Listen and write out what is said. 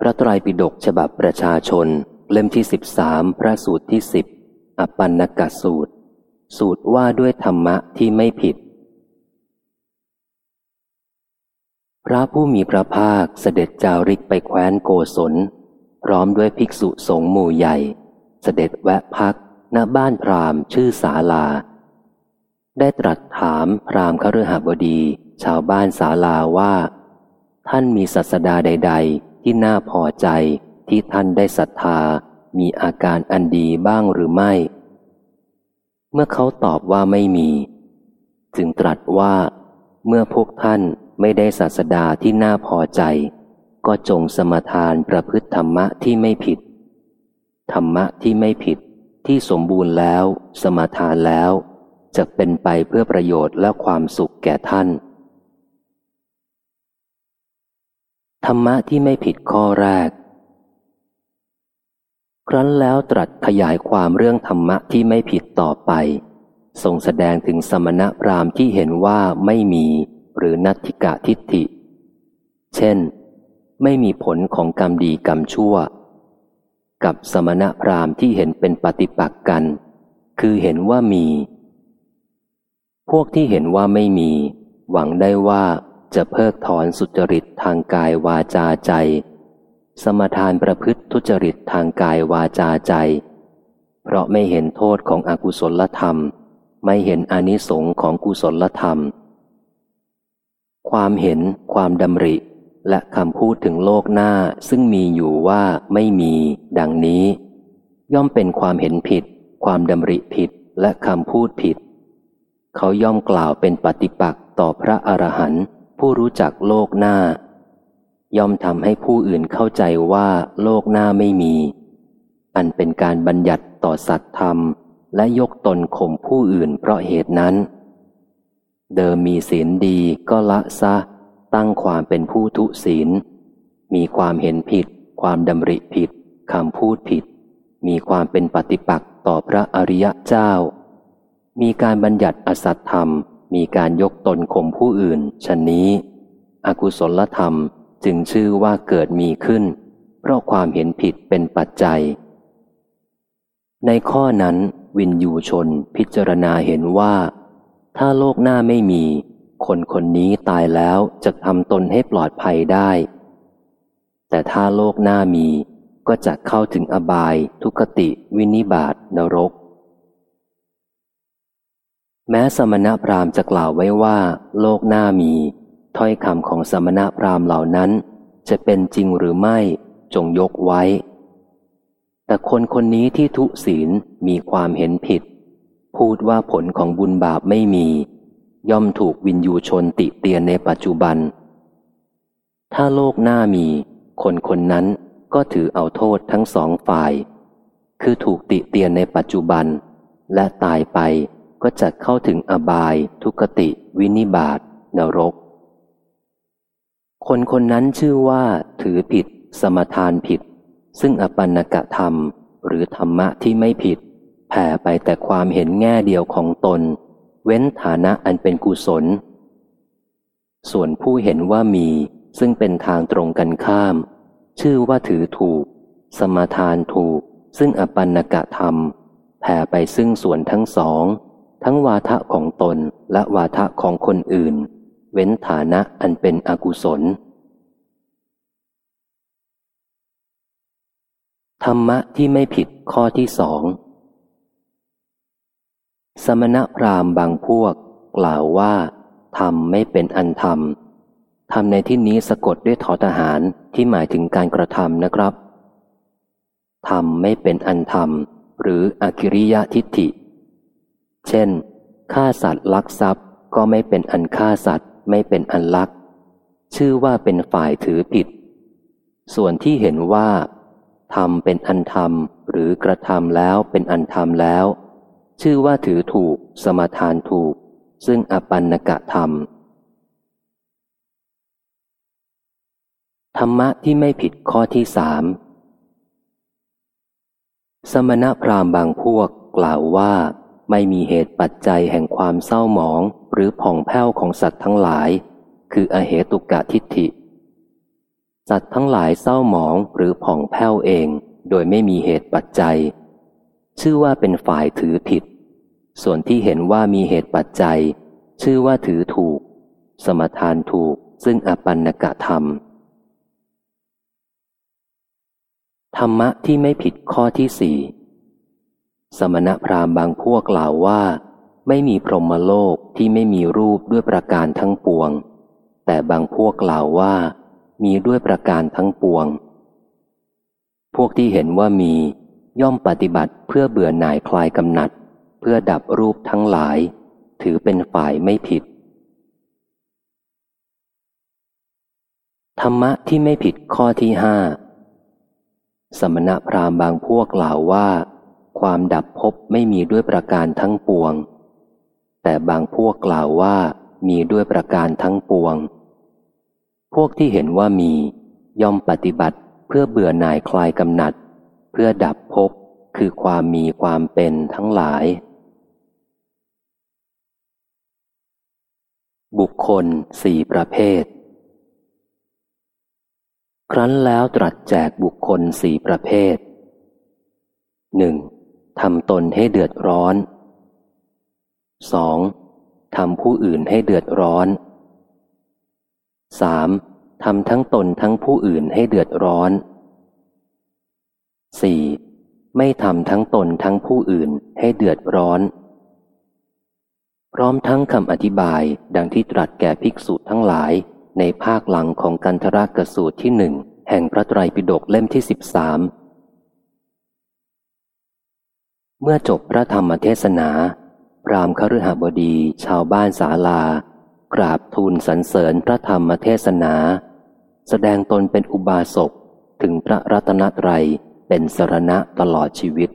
พระไตรปิฎกฉบับประชาชน เล่มที่สิบสามพระสูตรที่สิบอปันนกสูตร สูตรว่าด้วยธรรมะที่ไม่ผิด พระผู้มีพระภาคเสด็จจาริกไปแคว้นโกศล พร้อมด้วยภิกษุสงฆ์หมู่ใหญ่ เสด็จแวะพักณบ้านพราหมณ์ชื่อสาลา ได้ตรัสถามพราหมณ์คฤหบดี ชาวบ้านสาลาว่า ท่านมีศาสดาใด ๆ ที่น่าพอใจที่ท่านได้ศรัทธามีอาการอันดีบ้างหรือไม่ เมื่อเขาตอบว่าไม่มี จึงตรัสว่า เมื่อพวกท่านไม่ได้ศาสดาที่น่าพอใจ ก็จงสมทานประพฤติธรรมะที่ไม่ผิด ธรรมะที่ไม่ผิดที่สมบูรณ์แล้ว สมทานแล้ว จะเป็นไปเพื่อประโยชน์และความสุขแก่ท่าน ธรรมะที่ไม่ผิดข้อแรก ครั้นแล้วตรัสขยายความเรื่องธรรมะที่ไม่ผิดต่อไป ทรงแสดงถึงสมณะพราหมณ์ที่เห็นว่าไม่มีหรือนัตถิกะทิฏฐิ เช่น ไม่มีผลของกรรมดีกรรมชั่ว กับสมณะพราหมณ์ที่เห็นเป็นปฏิปักษ์กัน คือเห็นว่ามี พวกที่เห็นว่าไม่มี หวังได้ว่า จะเพิกถอนสุจริตทางกายวาจาใจ สมทานประพฤติทุจริตทางกายวาจาใจ เพราะไม่เห็นโทษของอกุศลธรรม ไม่เห็นอนิสงค์ของกุศลธรรม ความเห็น ความดำริ และคำพูดถึงโลกหน้าซึ่งมีอยู่ว่าไม่มี ดังนี้ ย่อมเป็นความเห็นผิด ความดำริผิดและคำพูดผิด เขาย่อมกล่าวเป็นปฏิปักษ์ต่อพระอรหันต์ ผู้รู้จักโลกหน้า ย่อมทำให้ผู้อื่นเข้าใจว่าโลกหน้าไม่มี อันเป็นการบัญญัติต่อสัตธรรม และยกตนข่มผู้อื่นเพราะเหตุนั้น เดิมมีศีลดีก็ละซะ ตั้งความเป็นผู้ทุศีล มีความเห็นผิด ความดำริผิดคำพูดผิด มีความเป็นปฏิปักษ์ต่อพระอริยะเจ้า มีการบัญญัติอสัตธรรม มีการยกตนข่มผู้อื่นชนนี้ อกุศลธรรมจึงชื่อว่าเกิดมีขึ้น เพราะความเห็นผิดเป็นปัจจัย ในข้อนั้นวินยูชนพิจารณาเห็นว่า ถ้าโลกหน้าไม่มี คนคนนี้ตายแล้วจะทำตนให้ปลอดภัยได้ แต่ถ้าโลกหน้ามีก็จะเข้าถึงอบาย ทุกติ วินิบาตนรก แม้สมณพราหมณ์จะกล่าวไว้ว่า โลกหน้ามี ถ้อยคำของสมณพราหมณ์เหล่านั้น จะเป็นจริงหรือไม่ จงยกไว้ แต่คนคนนี้ที่ทุศีลมีความเห็นผิด พูดว่าผลของบุญบาปไม่มี ย่อมถูกวินยูชนติเตียนในปัจจุบัน ถ้าโลกหน้ามี คนคนนั้นก็ถือเอาโทษทั้งสองฝ่าย คือถูกติเตียนในปัจจุบัน และตายไป ก็จะเข้าถึงอบาย ทุกติ วินิบาตนรก คนคนนั้นชื่อว่า ถือผิด สมทานผิด ซึ่งอปันนกะธรรม หรือธรรมะที่ไม่ผิด แผ่ไปแต่ความเห็นแง่เดียวของตน เว้นฐานะอันเป็นกุศล ส่วนผู้เห็นว่ามีซึ่งเป็นทางตรงกันข้าม ชื่อว่าถือถูก สมทานถูก ซึ่งอปันนกะธรรม แผ่ไปซึ่งส่วนทั้งสอง ทั้งวาทะของตนและวาทะของคนอื่น เว้นฐานะอันเป็นอกุศล ธรรมะที่ไม่ผิดข้อที่สอง สมณพราหมณ์บางพวก กล่าวว่าธรรมไม่เป็นอันธรรมธรรมในที่นี้สะกดด้วยทอทหารที่หมายถึงการกระทำนะครับธรรมไม่เป็นอันธรรม หรืออกิริยะทิฏฐิ เช่นฆ่าสัตว์ลักทรัพย์ก็ไม่เป็นอันฆ่าสัตว์ไม่เป็นอันลัก ชื่อว่าเป็นฝ่ายถือผิด ส่วนที่เห็นว่าธรรมเป็นอันธรรมหรือกระทำแล้วเป็นอันธรรมแล้ว ชื่อว่าถือถูก สมาทานถูก ซึ่งอปันนกะธรรม ธรรมะที่ไม่ผิดข้อที่สามสมณพราหมณ์บางพวกกล่าวว่า ไม่มีเหตุปัจจัยแห่งความเศร้าหมองหรือผ่องแผ้วของสัตว์ทั้งหลาย คืออเหตุกะทิฏฐิ สัตว์ทั้งหลายเศร้าหมองหรือผ่องแผ้วเอง โดยไม่มีเหตุปัจจัย ชื่อว่าเป็นฝ่ายถือผิด ส่วนที่เห็นว่ามีเหตุปัจจัย ชื่อว่าถือถูก สมทานถูกซึ่งอปันนกะธรรม ธรรมะที่ไม่ผิดข้อที่สี่ สมณพราหมณ์บางพวกกล่าวว่า ไม่มีพรหมโลกที่ไม่มีรูปด้วยประการทั้งปวง แต่บางพวกกล่าวว่า มีด้วยประการทั้งปวง พวกที่เห็นว่ามีย่อมปฏิบัติเพื่อเบื่อหน่ายคลายกำหนัด เพื่อดับรูปทั้งหลาย ถือเป็นฝ่ายไม่ผิด ธรรมะที่ไม่ผิดข้อที่ห้าสมณพราหมณ์บางพวกกล่าวว่า ความดับภพไม่มีด้วยประการทั้งปวง แต่บางพวกกล่าวว่ามีด้วยประการทั้งปวง พวกที่เห็นว่ามี ย่อมปฏิบัติเพื่อเบื่อหน่ายคลายกำหนัด เพื่อดับภพคือความมีความเป็นทั้งหลาย บุคคลสี่ประเภท ครั้นแล้วตรัสแจกบุคคลสี่ประเภทหนึ่ง ทำตนให้เดือดร้อนสองทำผู้อื่นให้เดือดร้อนสามทำทั้งตนทั้งผู้อื่นให้เดือดร้อนสี่ไม่ทำทั้งตนทั้งผู้อื่นให้เดือดร้อน พร้อมทั้งคำอธิบายดังที่ตรัสแก่ภิกษุทั้งหลายในภาคหลังของกันทรากสูตรที่หนึ่งแห่งพระไตรปิฎกเล่มที่สิบสาม เมื่อจบพระธรรมเทศนาพรามคฤหบดีชาวบ้านศาลา กราบทูลสรรเสริญพระธรรมเทศนา แสดงตนเป็นอุบาสกถึงพระรัตนตรัยเป็นสรณะตลอดชีวิต